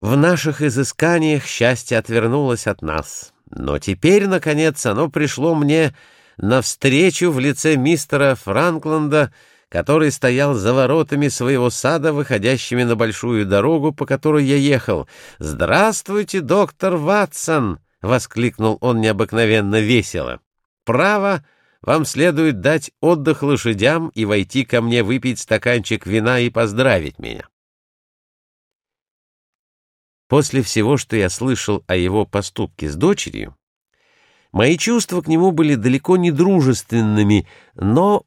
В наших изысканиях счастье отвернулось от нас, но теперь, наконец, оно пришло мне навстречу в лице мистера Франкленда, который стоял за воротами своего сада, выходящими на большую дорогу, по которой я ехал. «Здравствуйте, доктор Ватсон!» — воскликнул он необыкновенно весело. «Право, вам следует дать отдых лошадям и войти ко мне выпить стаканчик вина и поздравить меня». После всего, что я слышал о его поступке с дочерью, мои чувства к нему были далеко не дружественными, но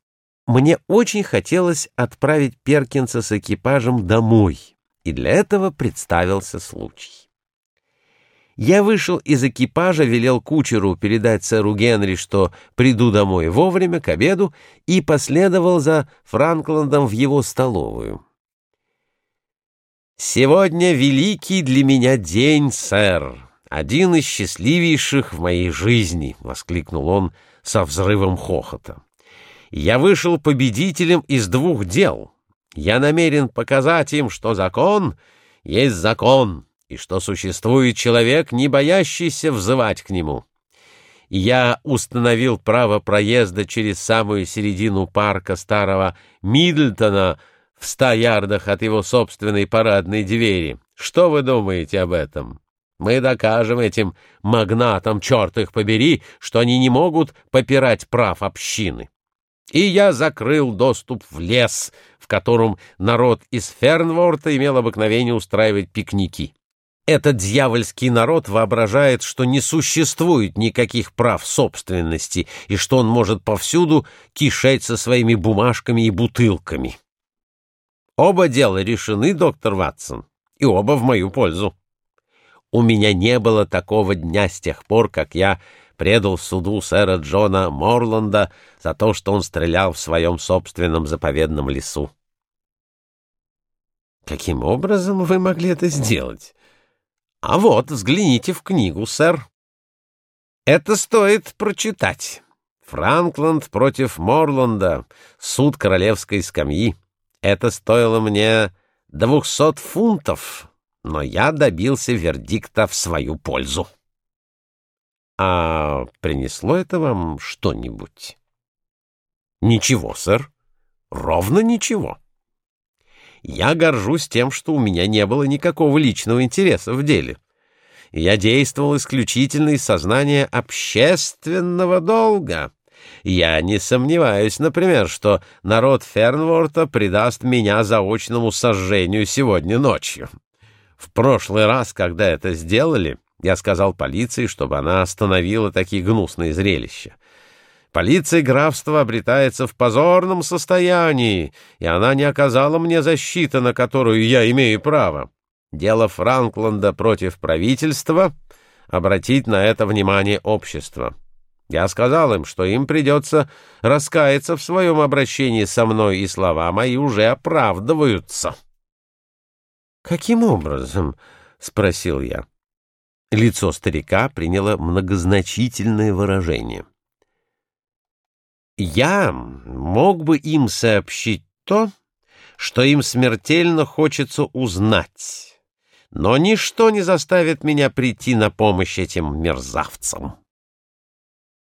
мне очень хотелось отправить Перкинса с экипажем домой, и для этого представился случай. Я вышел из экипажа, велел кучеру передать сэру Генри, что приду домой вовремя, к обеду, и последовал за Франкландом в его столовую. «Сегодня великий для меня день, сэр, один из счастливейших в моей жизни!» — воскликнул он со взрывом хохота. «Я вышел победителем из двух дел. Я намерен показать им, что закон есть закон, и что существует человек, не боящийся взывать к нему. Я установил право проезда через самую середину парка старого Мидлтона — в ста ярдах от его собственной парадной двери. Что вы думаете об этом? Мы докажем этим магнатам, черт их побери, что они не могут попирать прав общины. И я закрыл доступ в лес, в котором народ из Фернворта имел обыкновение устраивать пикники. Этот дьявольский народ воображает, что не существует никаких прав собственности и что он может повсюду кишеть со своими бумажками и бутылками. Оба дела решены, доктор Ватсон, и оба в мою пользу. У меня не было такого дня с тех пор, как я предал суду сэра Джона Морланда за то, что он стрелял в своем собственном заповедном лесу. Каким образом вы могли это сделать? А вот, взгляните в книгу, сэр. Это стоит прочитать. Франкланд против Морланда. Суд королевской скамьи. Это стоило мне двухсот фунтов, но я добился вердикта в свою пользу. А принесло это вам что-нибудь? Ничего, сэр. Ровно ничего. Я горжусь тем, что у меня не было никакого личного интереса в деле. Я действовал исключительно из сознания общественного долга. Я не сомневаюсь, например, что народ Фернворта предаст меня заочному сожжению сегодня ночью. В прошлый раз, когда это сделали, я сказал полиции, чтобы она остановила такие гнусные зрелища. Полиция графства обретается в позорном состоянии, и она не оказала мне защиты, на которую я имею право. Дело Франкланда против правительства — обратить на это внимание общества. Я сказал им, что им придется раскаяться в своем обращении со мной, и слова мои уже оправдываются. «Каким образом?» — спросил я. Лицо старика приняло многозначительное выражение. «Я мог бы им сообщить то, что им смертельно хочется узнать, но ничто не заставит меня прийти на помощь этим мерзавцам».